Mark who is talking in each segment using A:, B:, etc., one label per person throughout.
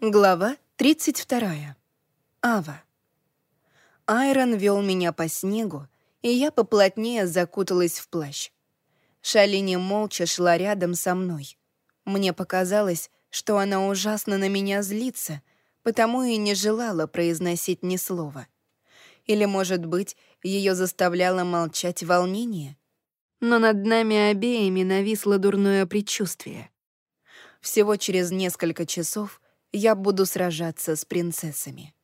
A: Глава 32. Ава. Айрон вел меня по снегу, и я поплотнее закуталась в плащ. Шалини молча шла рядом со мной. Мне показалось, что она ужасно на меня злится, потому и не желала произносить ни слова. Или, может быть, ее заставляло молчать волнение? Но над нами обеими нависло дурное предчувствие. Всего через несколько часов — я буду сражаться с принцессами.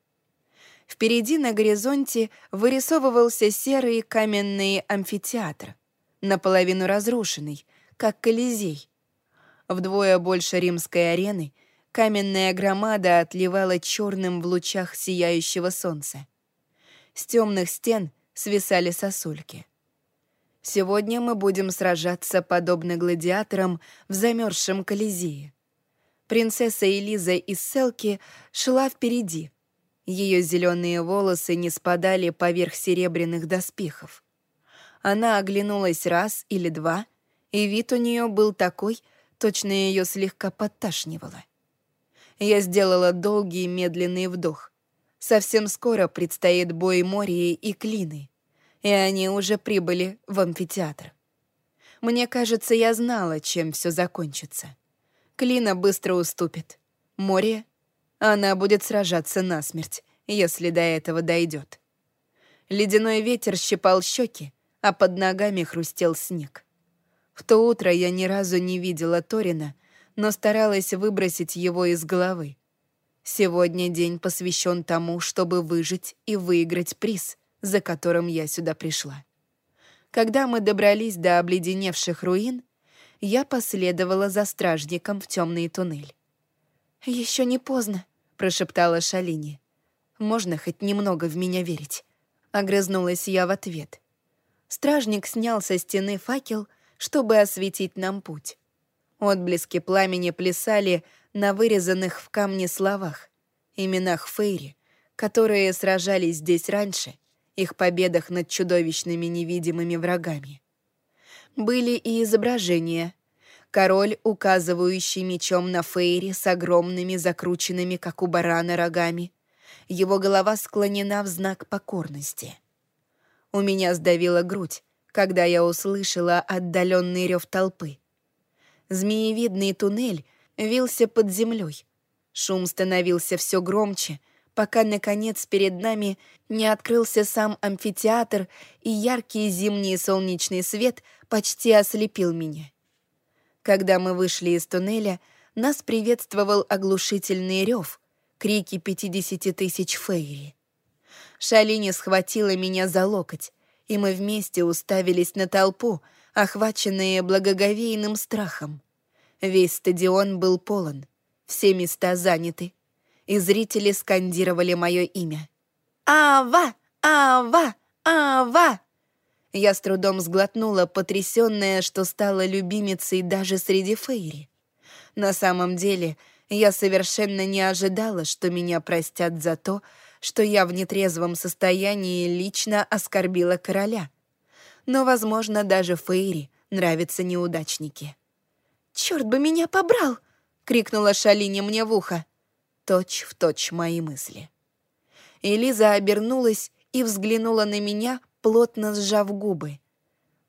A: Впереди на горизонте вырисовывался серый каменный амфитеатр, наполовину разрушенный, как Колизей. Вдвое больше римской арены каменная громада отливала черным в лучах сияющего солнца. С темных стен свисали сосульки. Сегодня мы будем сражаться подобно гладиаторам в замерзшем Колизее. Принцесса Элиза из Селки шла впереди. Ее зеленые волосы не спадали поверх серебряных доспехов. Она оглянулась раз или два, и вид у нее был такой, точно ее слегка подташнивало. Я сделала долгий медленный вдох. Совсем скоро предстоит бой Мории и Клины, и они уже прибыли в амфитеатр. Мне кажется, я знала, чем все закончится. Клина быстро уступит. Море, она будет сражаться насмерть, если до этого дойдет. Ледяной ветер щипал щеки, а под ногами хрустел снег. В то утро я ни разу не видела Торина, но старалась выбросить его из головы. Сегодня день посвящен тому, чтобы выжить и выиграть приз, за которым я сюда пришла. Когда мы добрались до обледеневших руин, я последовала за стражником в темный туннель. Еще не поздно», — прошептала Шалини. «Можно хоть немного в меня верить?» — огрызнулась я в ответ. Стражник снял со стены факел, чтобы осветить нам путь. Отблески пламени плясали на вырезанных в камне словах, именах Фейри, которые сражались здесь раньше, их победах над чудовищными невидимыми врагами были и изображения. Король, указывающий мечом на Фейри с огромными закрученными, как у барана, рогами. Его голова склонена в знак покорности. У меня сдавила грудь, когда я услышала отдаленный рев толпы. Змеевидный туннель вился под землей. Шум становился все громче, пока, наконец, перед нами не открылся сам амфитеатр, и яркий зимний солнечный свет почти ослепил меня. Когда мы вышли из туннеля, нас приветствовал оглушительный рев, крики пятидесяти тысяч фейри. Шалини схватила меня за локоть, и мы вместе уставились на толпу, охваченные благоговейным страхом. Весь стадион был полон, все места заняты, и зрители скандировали мое имя. «Ава! Ава! Ава!» Я с трудом сглотнула, потрясённая, что стала любимицей даже среди фейри. На самом деле, я совершенно не ожидала, что меня простят за то, что я в нетрезвом состоянии лично оскорбила короля. Но, возможно, даже Фейри нравятся неудачники. «Чёрт бы меня побрал!» — крикнула Шалине мне в ухо. Точь в точь мои мысли. Элиза обернулась и взглянула на меня, плотно сжав губы.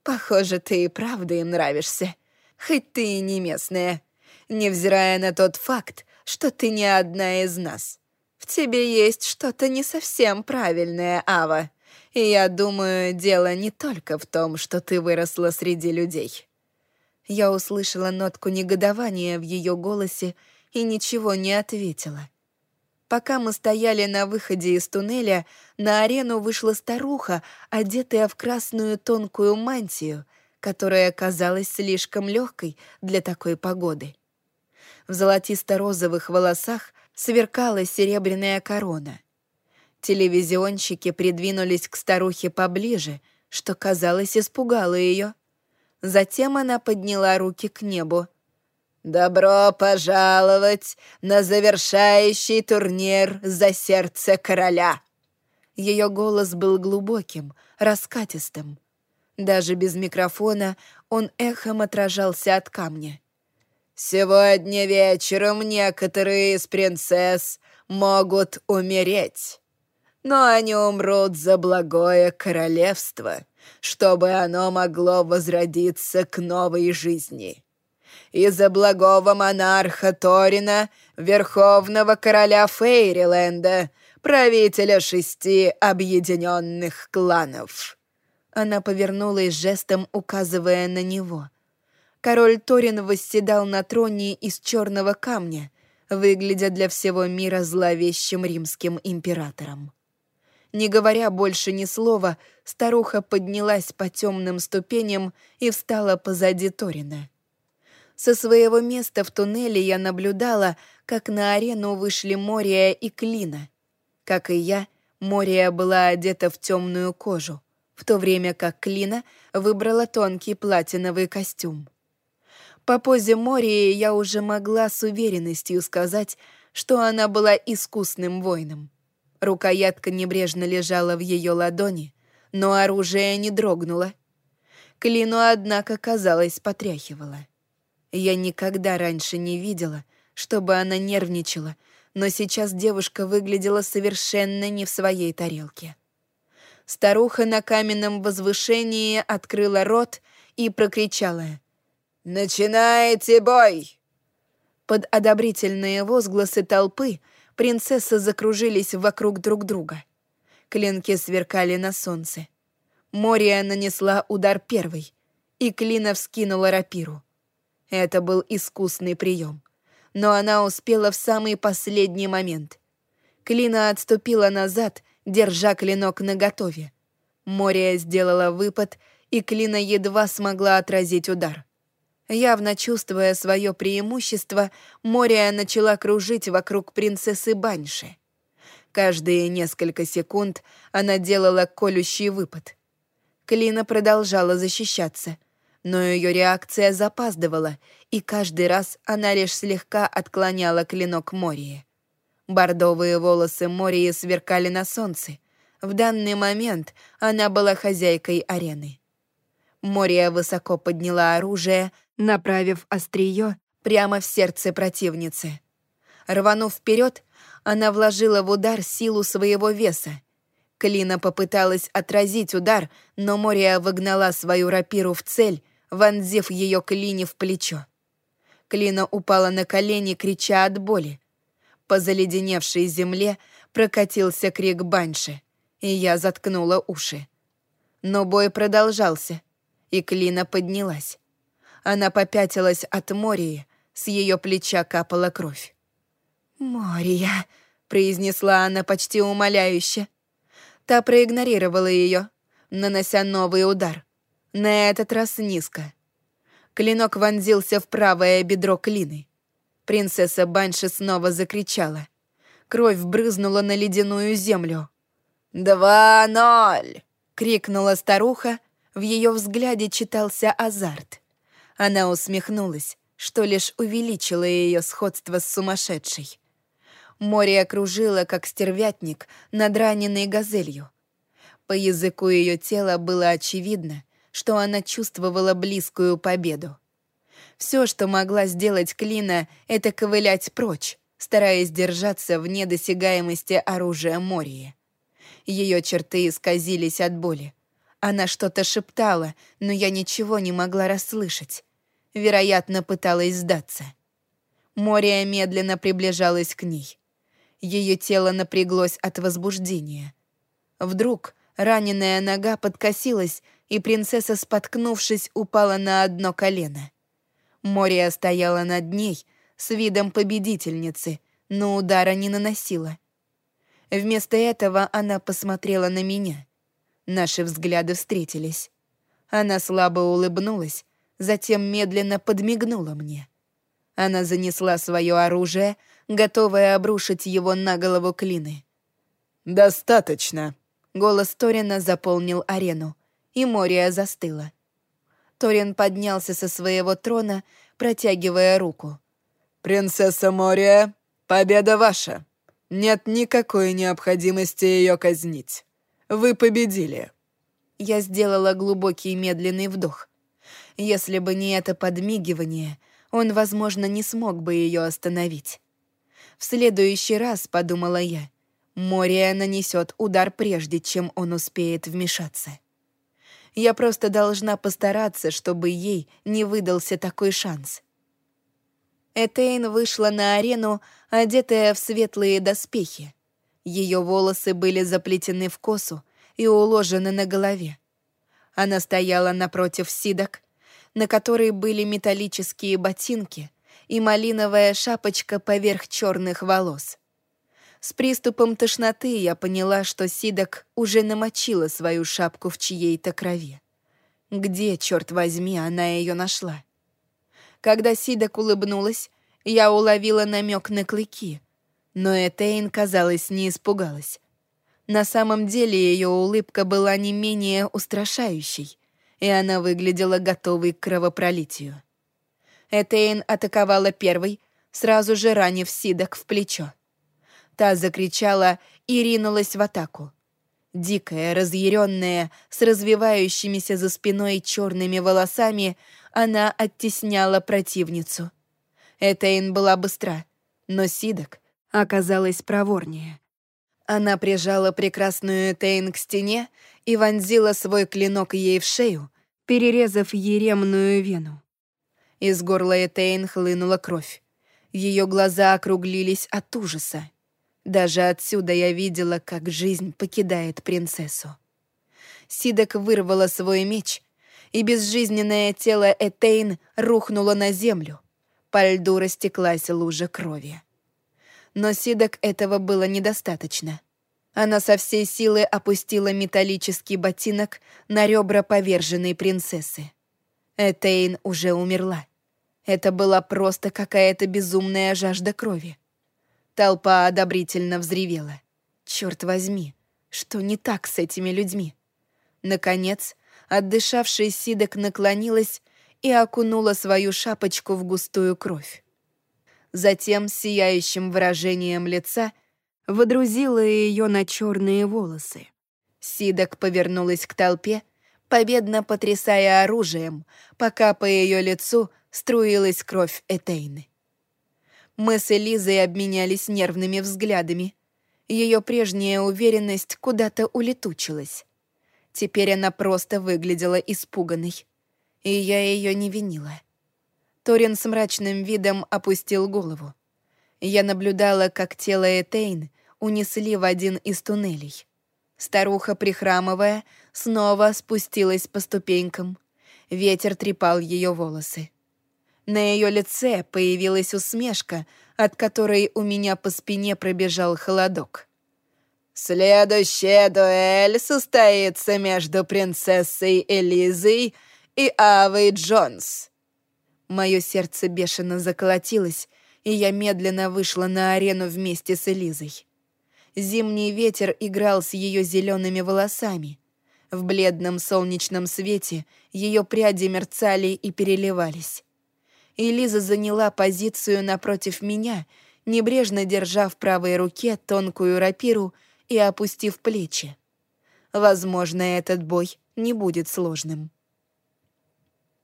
A: «Похоже, ты и правда им нравишься, хоть ты и не местная, невзирая на тот факт, что ты не одна из нас. В тебе есть что-то не совсем правильное, Ава, и я думаю, дело не только в том, что ты выросла среди людей». Я услышала нотку негодования в ее голосе и ничего не ответила. Пока мы стояли на выходе из туннеля, на арену вышла старуха, одетая в красную тонкую мантию, которая казалась слишком легкой для такой погоды. В золотисто-розовых волосах сверкала серебряная корона. Телевизионщики придвинулись к старухе поближе, что, казалось, испугало ее. Затем она подняла руки к небу. «Добро пожаловать на завершающий турнир за сердце короля!» Ее голос был глубоким, раскатистым. Даже без микрофона он эхом отражался от камня.
B: Сегодня вечером некоторые из принцесс могут умереть, но они умрут за благое королевство, чтобы оно могло возродиться к новой жизни. Из-за благого монарха Торина, верховного короля Фейриленда, правителя шести объединенных кланов».
A: Она повернулась жестом, указывая на него. Король Торин восседал на троне из черного камня, выглядя для всего мира зловещим римским императором. Не говоря больше ни слова, старуха поднялась по темным ступеням и встала позади Торина. Со своего места в туннеле я наблюдала, как на арену вышли Мория и Клина. Как и я, Мория была одета в темную кожу, в то время как Клина выбрала тонкий платиновый костюм. По позе Мории я уже могла с уверенностью сказать, что она была искусным воином. Рукоятка небрежно лежала в ее ладони, но оружие не дрогнуло. Клину, однако, казалось, потряхивало. Я никогда раньше не видела, чтобы она нервничала, но сейчас девушка выглядела совершенно не в своей тарелке. Старуха на каменном возвышении открыла рот и прокричала — «Начинайте бой!» Под одобрительные возгласы толпы принцессы закружились вокруг друг друга. Клинки сверкали на солнце. Мория нанесла удар первый, и Клина вскинула рапиру. Это был искусный прием, но она успела в самый последний момент. Клина отступила назад, держа клинок наготове. Мория сделала выпад, и Клина едва смогла отразить удар. Явно чувствуя свое преимущество, Мория начала кружить вокруг принцессы Банши. Каждые несколько секунд она делала колющий выпад. Клина продолжала защищаться, но ее реакция запаздывала, и каждый раз она лишь слегка отклоняла клинок Мории. Бордовые волосы Мории сверкали на солнце. В данный момент она была хозяйкой арены. Мория высоко подняла оружие, направив острие прямо в сердце противницы. Рванув вперед, она вложила в удар силу своего веса. Клина попыталась отразить удар, но Мория выгнала свою рапиру в цель, вонзив ее Клине в плечо. Клина упала на колени, крича от боли. По заледеневшей земле прокатился крик Банши, и я заткнула уши. Но бой продолжался, и Клина поднялась. Она попятилась от Мории, с ее плеча капала кровь. «Мория», — произнесла она почти умоляюще. Та проигнорировала ее, нанося новый удар. На этот раз низко. Клинок вонзился в правое бедро Клины. Принцесса Банши снова закричала. Кровь брызнула на ледяную землю. «Два ноль!» — крикнула старуха. В ее взгляде читался азарт. Она усмехнулась, что лишь увеличило ее сходство с сумасшедшей. Море окружило, как стервятник, над раненой газелью. По языку ее тела было очевидно, что она чувствовала близкую победу. Все, что могла сделать Клина, это ковылять прочь, стараясь держаться вне досягаемости оружия Мории. Ее черты исказились от боли. Она что-то шептала, но я ничего не могла расслышать. Вероятно, пыталась сдаться. Мория медленно приближалась к ней. Ее тело напряглось от возбуждения. Вдруг раненая нога подкосилась, и принцесса, споткнувшись, упала на одно колено. Мория стояла над ней с видом победительницы, но удара не наносила. Вместо этого она посмотрела на меня — Наши взгляды встретились. Она слабо улыбнулась, затем медленно подмигнула мне. Она занесла свое оружие, готовая обрушить его на голову Клины. «Достаточно!» Голос Торина заполнил арену, и Мория застыла. Торин поднялся со своего трона, протягивая руку. «Принцесса Мория, победа ваша! Нет никакой необходимости ее казнить. Вы победили!» Я сделала глубокий медленный вдох. Если бы не это подмигивание, он, возможно, не смог бы ее остановить. В следующий раз, подумала я, Мория нанесет удар прежде, чем он успеет вмешаться. Я просто должна постараться, чтобы ей не выдался такой шанс. Этейн вышла на арену, одетая в светлые доспехи. Ее волосы были заплетены в косу и уложены на голове. Она стояла напротив сидок, на которой были металлические ботинки и малиновая шапочка поверх черных волос. С приступом тошноты я поняла, что Сидок уже намочила свою шапку в чьей-то крови. Где, черт возьми, она ее нашла? Когда Сидок улыбнулась, я уловила намек на клыки, но Этейн, казалось, не испугалась. На самом деле ее улыбка была не менее устрашающей, и она выглядела готовой к кровопролитию. Этейн атаковала первой, сразу же ранив Сидок в плечо. Та закричала и ринулась в атаку. Дикая, разъяренная, с развивающимися за спиной черными волосами, она оттесняла противницу. Этейн была быстра, но Сидок оказалась проворнее. Она прижала прекрасную Этейн к стене и вонзила свой клинок ей в шею, перерезав еремную вену. Из горла Этейн хлынула кровь. Ее глаза округлились от ужаса. Даже отсюда я видела, как жизнь покидает принцессу. Сидок вырвала свой меч, и безжизненное тело Этейн рухнуло на землю. По льду растеклась лужа крови. Но Сидок этого было недостаточно. Она со всей силы опустила металлический ботинок на ребра поверженной принцессы. Этейн уже умерла. Это была просто какая-то безумная жажда крови. Толпа одобрительно взревела. Черт возьми, что не так с этими людьми? Наконец, отдышавшая Сидок наклонилась и окунула свою шапочку в густую кровь. Затем сияющим выражением лица водрузила ее на черные волосы. Сидок повернулась к толпе, победно потрясая оружием, пока по ее лицу струилась кровь Этейны. Мы с Элизой обменялись нервными взглядами. Ее прежняя уверенность куда-то улетучилась. Теперь она просто выглядела испуганной. И я ее не винила. Торин с мрачным видом опустил голову. Я наблюдала, как тело Этейн унесли в один из туннелей. Старуха, прихрамывая, снова спустилась по ступенькам. Ветер трепал ее волосы. На ее лице появилась усмешка, от которой у меня по спине пробежал холодок. «Следующая дуэль состоится между принцессой Элизой и Авой Джонс». Мое сердце бешено заколотилось, и я медленно вышла на арену вместе с Элизой. Зимний ветер играл с ее зелеными волосами. В бледном солнечном свете ее пряди мерцали и переливались и Лиза заняла позицию напротив меня, небрежно держа в правой руке тонкую рапиру и опустив плечи. Возможно, этот бой не будет сложным.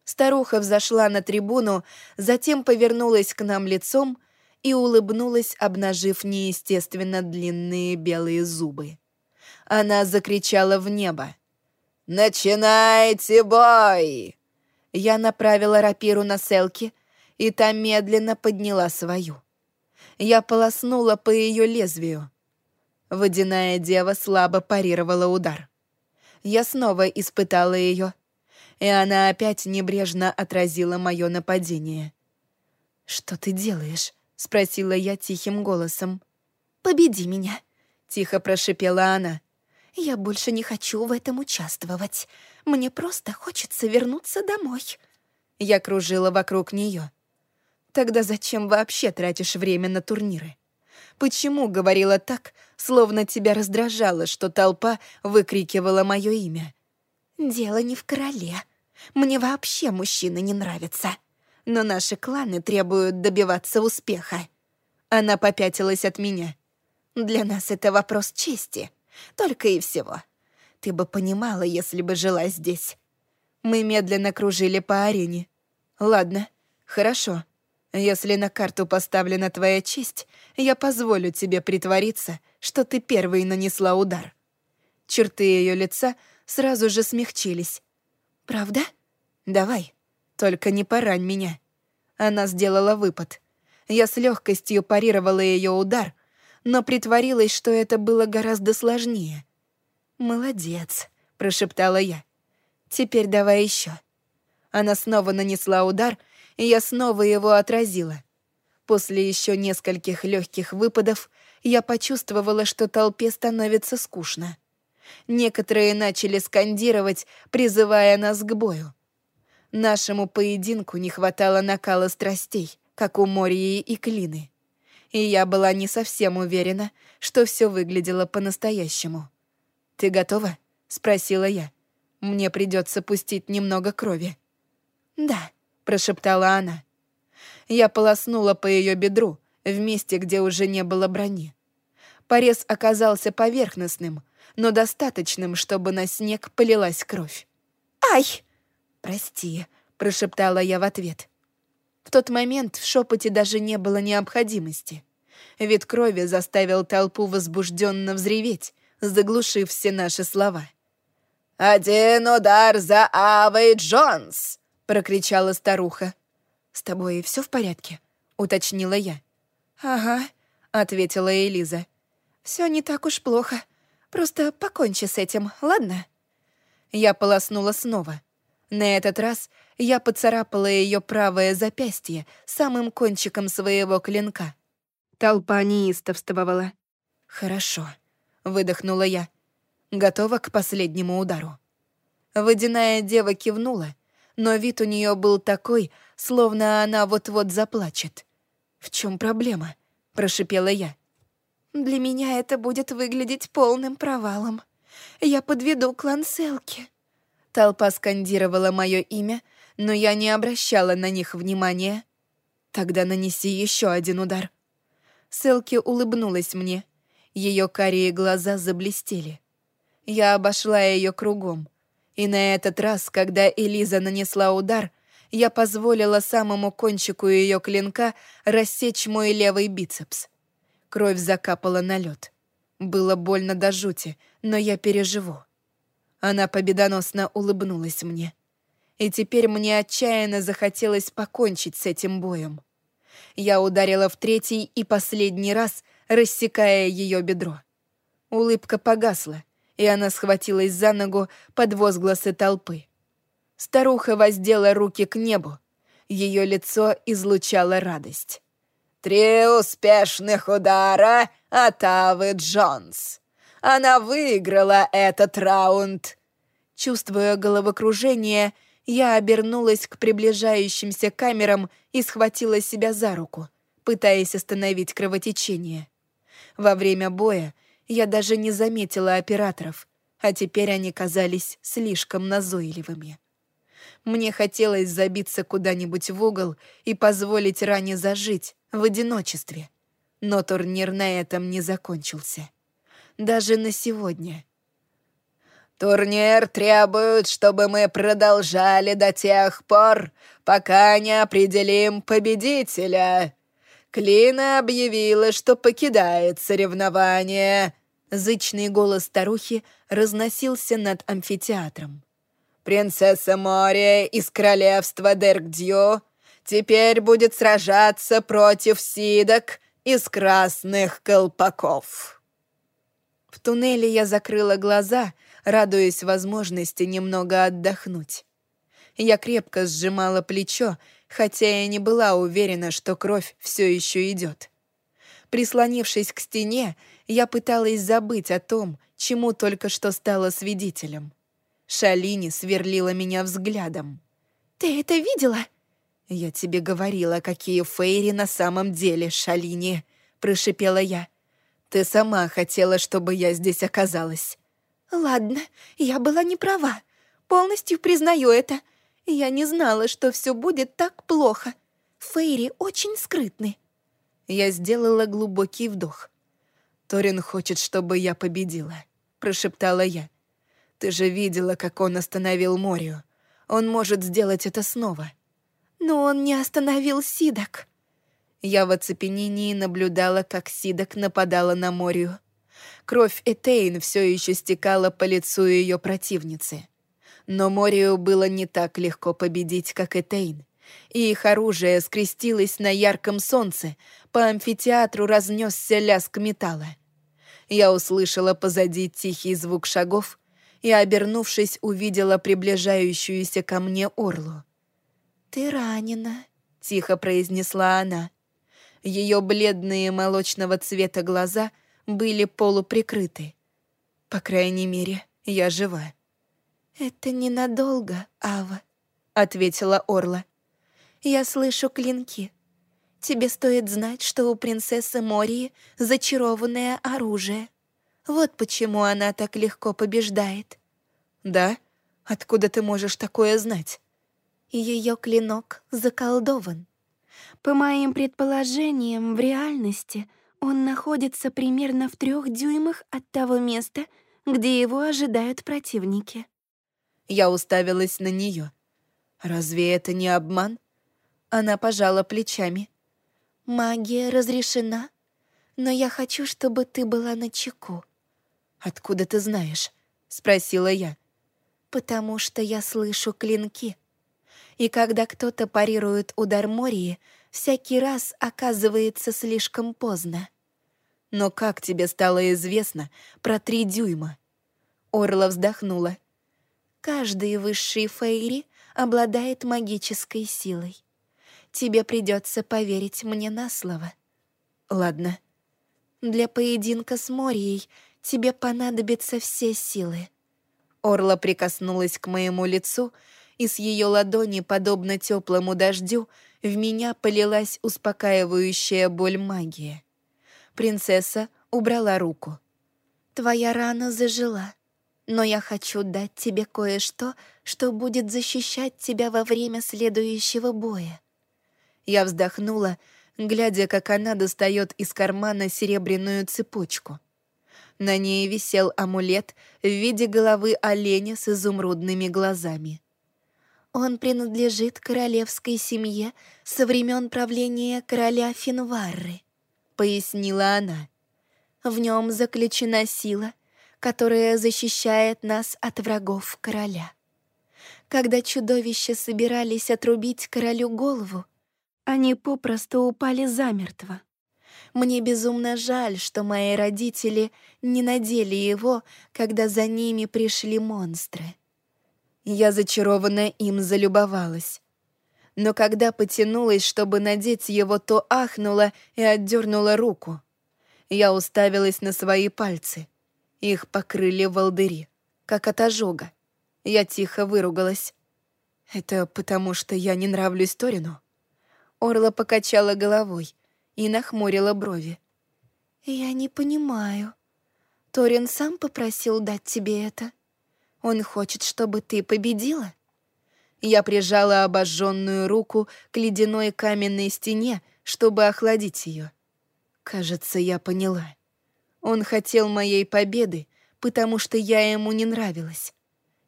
A: Старуха взошла на трибуну, затем повернулась к нам лицом и улыбнулась, обнажив неестественно длинные белые зубы. Она закричала в небо. «Начинайте бой!» Я направила рапиру на Селки, и та медленно подняла свою. Я полоснула по ее лезвию. Водяная дева слабо парировала удар. Я снова испытала ее, и она опять небрежно отразила мое нападение. «Что ты делаешь?» — спросила я тихим голосом. «Победи меня», — тихо прошипела она. «Я больше не хочу в этом участвовать. Мне просто хочется вернуться домой». Я кружила вокруг нее. Тогда зачем вообще тратишь время на турниры? Почему говорила так, словно тебя раздражало, что толпа выкрикивала мое имя? Дело не в короле. Мне вообще мужчины не нравятся. Но наши кланы требуют добиваться успеха. Она попятилась от меня. Для нас это вопрос чести. Только и всего. Ты бы понимала, если бы жила здесь. Мы медленно кружили по арене. Ладно, хорошо. Если на карту поставлена твоя честь, я позволю тебе притвориться, что ты первой нанесла удар». Черты ее лица сразу же смягчились. «Правда? Давай, только не порань меня». Она сделала выпад. Я с легкостью парировала ее удар, но притворилась, что это было гораздо сложнее. «Молодец», — прошептала я. «Теперь давай еще». Она снова нанесла удар, я снова его отразила. После еще нескольких легких выпадов я почувствовала, что толпе становится скучно. Некоторые начали скандировать, призывая нас к бою. Нашему поединку не хватало накала страстей, как у Мории и Клины. И я была не совсем уверена, что все выглядело по-настоящему. «Ты готова?» — спросила я. «Мне придется пустить немного крови». «Да», — прошептала она. Я полоснула по ее бедру, в месте, где уже не было брони. Порез оказался поверхностным, но достаточным, чтобы на снег полилась кровь. «Ай!» «Прости», — прошептала я в ответ. В тот момент в шепоте даже не было необходимости. Вид крови заставил толпу возбужденно взреветь, заглушив все наши слова.
B: «Один удар за Авой Джонс!» — прокричала старуха.
A: «С тобой все в порядке?» — уточнила я. «Ага», — ответила Элиза. Все не так уж плохо. Просто покончи с этим, ладно?» Я полоснула снова. На этот раз я поцарапала ее правое запястье самым кончиком своего клинка. Толпа неистовствовала. «Хорошо», — выдохнула я. Готова к последнему удару. Водяная дева кивнула, но вид у нее был такой, словно она вот-вот заплачет. «В чем проблема?» — прошипела я. «Для меня это будет выглядеть полным провалом. Я подведу клан Селки». Толпа скандировала мое имя, но я не обращала на них внимания. «Тогда нанеси еще один удар». Селки улыбнулась мне. Ее карие глаза заблестели. Я обошла ее кругом. И на этот раз, когда Элиза нанесла удар, я позволила самому кончику ее клинка рассечь мой левый бицепс. Кровь закапала на лед. Было больно до жути, но я переживу. Она победоносно улыбнулась мне. И теперь мне отчаянно захотелось покончить с этим боем. Я ударила в третий и последний раз, рассекая ее бедро. Улыбка погасла, и она схватилась за ногу под возгласы толпы. Старуха воздела руки к небу. Ее лицо излучало радость.
B: «Три успешных удара от Авы Джонс. Она выиграла этот раунд».
A: Чувствуя головокружение, я обернулась к приближающимся камерам и схватила себя за руку, пытаясь остановить кровотечение. Во время боя я даже не заметила операторов, а теперь они казались слишком назойливыми. Мне хотелось забиться куда-нибудь в угол и позволить ране зажить в одиночестве. Но турнир на этом не закончился. Даже на сегодня.
B: «Турнир требует, чтобы мы продолжали до тех пор, пока не определим победителя. Клина объявила, что покидает соревнование».
A: Зычный голос старухи разносился над амфитеатром.
B: Принцесса Мория из королевства Дергдью теперь будет сражаться против сидок из красных колпаков.
A: В туннеле я закрыла глаза, радуясь возможности немного отдохнуть. Я крепко сжимала плечо, хотя я не была уверена, что кровь все еще идет. Прислонившись к стене, я пыталась забыть о том, чему только что стала свидетелем. Шалини сверлила меня взглядом. «Ты это видела?» «Я тебе говорила, какие фейри на самом деле, Шалини», — прошипела я. «Ты сама хотела, чтобы я здесь оказалась». «Ладно, я была не права. Полностью признаю это. Я не знала, что все будет так плохо. Фейри очень скрытны». Я сделала глубокий вдох. «Торин хочет, чтобы я победила», — прошептала я. Ты же видела, как он остановил Морию. Он может сделать это снова. Но он не остановил Сидок. Я в оцепенении наблюдала, как Сидок нападала на Морию. Кровь Этейн все еще стекала по лицу ее противницы. Но Морию было не так легко победить, как Этейн. И их оружие скрестилось на ярком солнце, по амфитеатру разнесся лязг металла. Я услышала позади тихий звук шагов и, обернувшись, увидела приближающуюся ко мне Орлу. «Ты ранена», — тихо произнесла она. Ее бледные молочного цвета глаза были полуприкрыты. По крайней мере, я жива. «Это ненадолго, Ава», — ответила Орла. «Я слышу клинки. Тебе стоит знать, что у принцессы Мории зачарованное оружие. Вот почему она так легко побеждает». «Да? Откуда ты можешь такое знать?» Ее клинок заколдован. По моим предположениям, в реальности он находится примерно в трех дюймах от того места, где его ожидают противники. Я уставилась на нее. Разве это не обман? Она пожала плечами. Магия разрешена, но я хочу, чтобы ты была на чеку. Откуда ты знаешь? спросила я. Потому что я слышу клинки. И когда кто-то парирует удар Мории, всякий раз оказывается слишком поздно. Но как тебе стало известно про три дюйма? Орла вздохнула. Каждый высший Фейри обладает магической силой. Тебе придется поверить мне на слово. Ладно. Для поединка с Морией тебе понадобятся все силы. Орла прикоснулась к моему лицу, и с ее ладони, подобно теплому дождю, в меня полилась успокаивающая боль магии. Принцесса убрала руку. «Твоя рана зажила, но я хочу дать тебе кое-что, что будет защищать тебя во время следующего боя». Я вздохнула, глядя, как она достает из кармана серебряную цепочку. На ней висел амулет в виде головы оленя с изумрудными глазами. Он принадлежит королевской семье со времен правления короля Финварры», — пояснила она. «В нем заключена сила, которая защищает нас от врагов короля. Когда чудовища собирались отрубить королю голову, они попросту упали замертво. Мне безумно жаль, что мои родители не надели его, когда за ними пришли монстры. Я зачарованно им залюбовалась. Но когда потянулась, чтобы надеть его, то ахнула и отдернула руку. Я уставилась на свои пальцы. Их покрыли волдыри, как от ожога. Я тихо выругалась. «Это потому, что я не нравлюсь Торину?» Орла покачала головой и нахмурила брови. «Я не понимаю. Торин сам попросил дать тебе это?» Он хочет, чтобы ты победила?» Я прижала обожженную руку к ледяной каменной стене, чтобы охладить ее. Кажется, я поняла. Он хотел моей победы, потому что я ему не нравилась.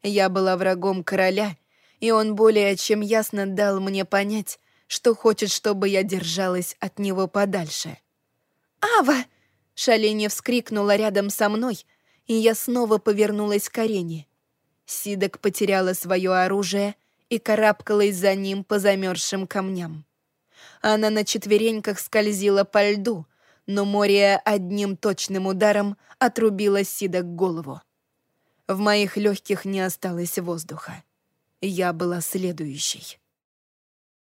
A: Я была врагом короля, и он более чем ясно дал мне понять, что хочет, чтобы я держалась от него подальше. «Ава!» — Шаление вскрикнула рядом со мной, и я снова повернулась к арене. Сидок потеряла свое оружие и карабкалась за ним по замерзшим камням. Она на четвереньках скользила по льду, но Мория одним точным ударом отрубила Сидок голову. В моих легких не осталось воздуха. Я была следующей.